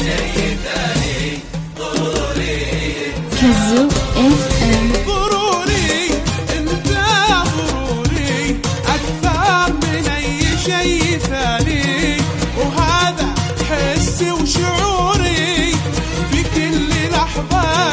شيء ثاني انت ضروري أكثر من أي شيء ثاني. وهذا حسي وشعوري في كل لحظه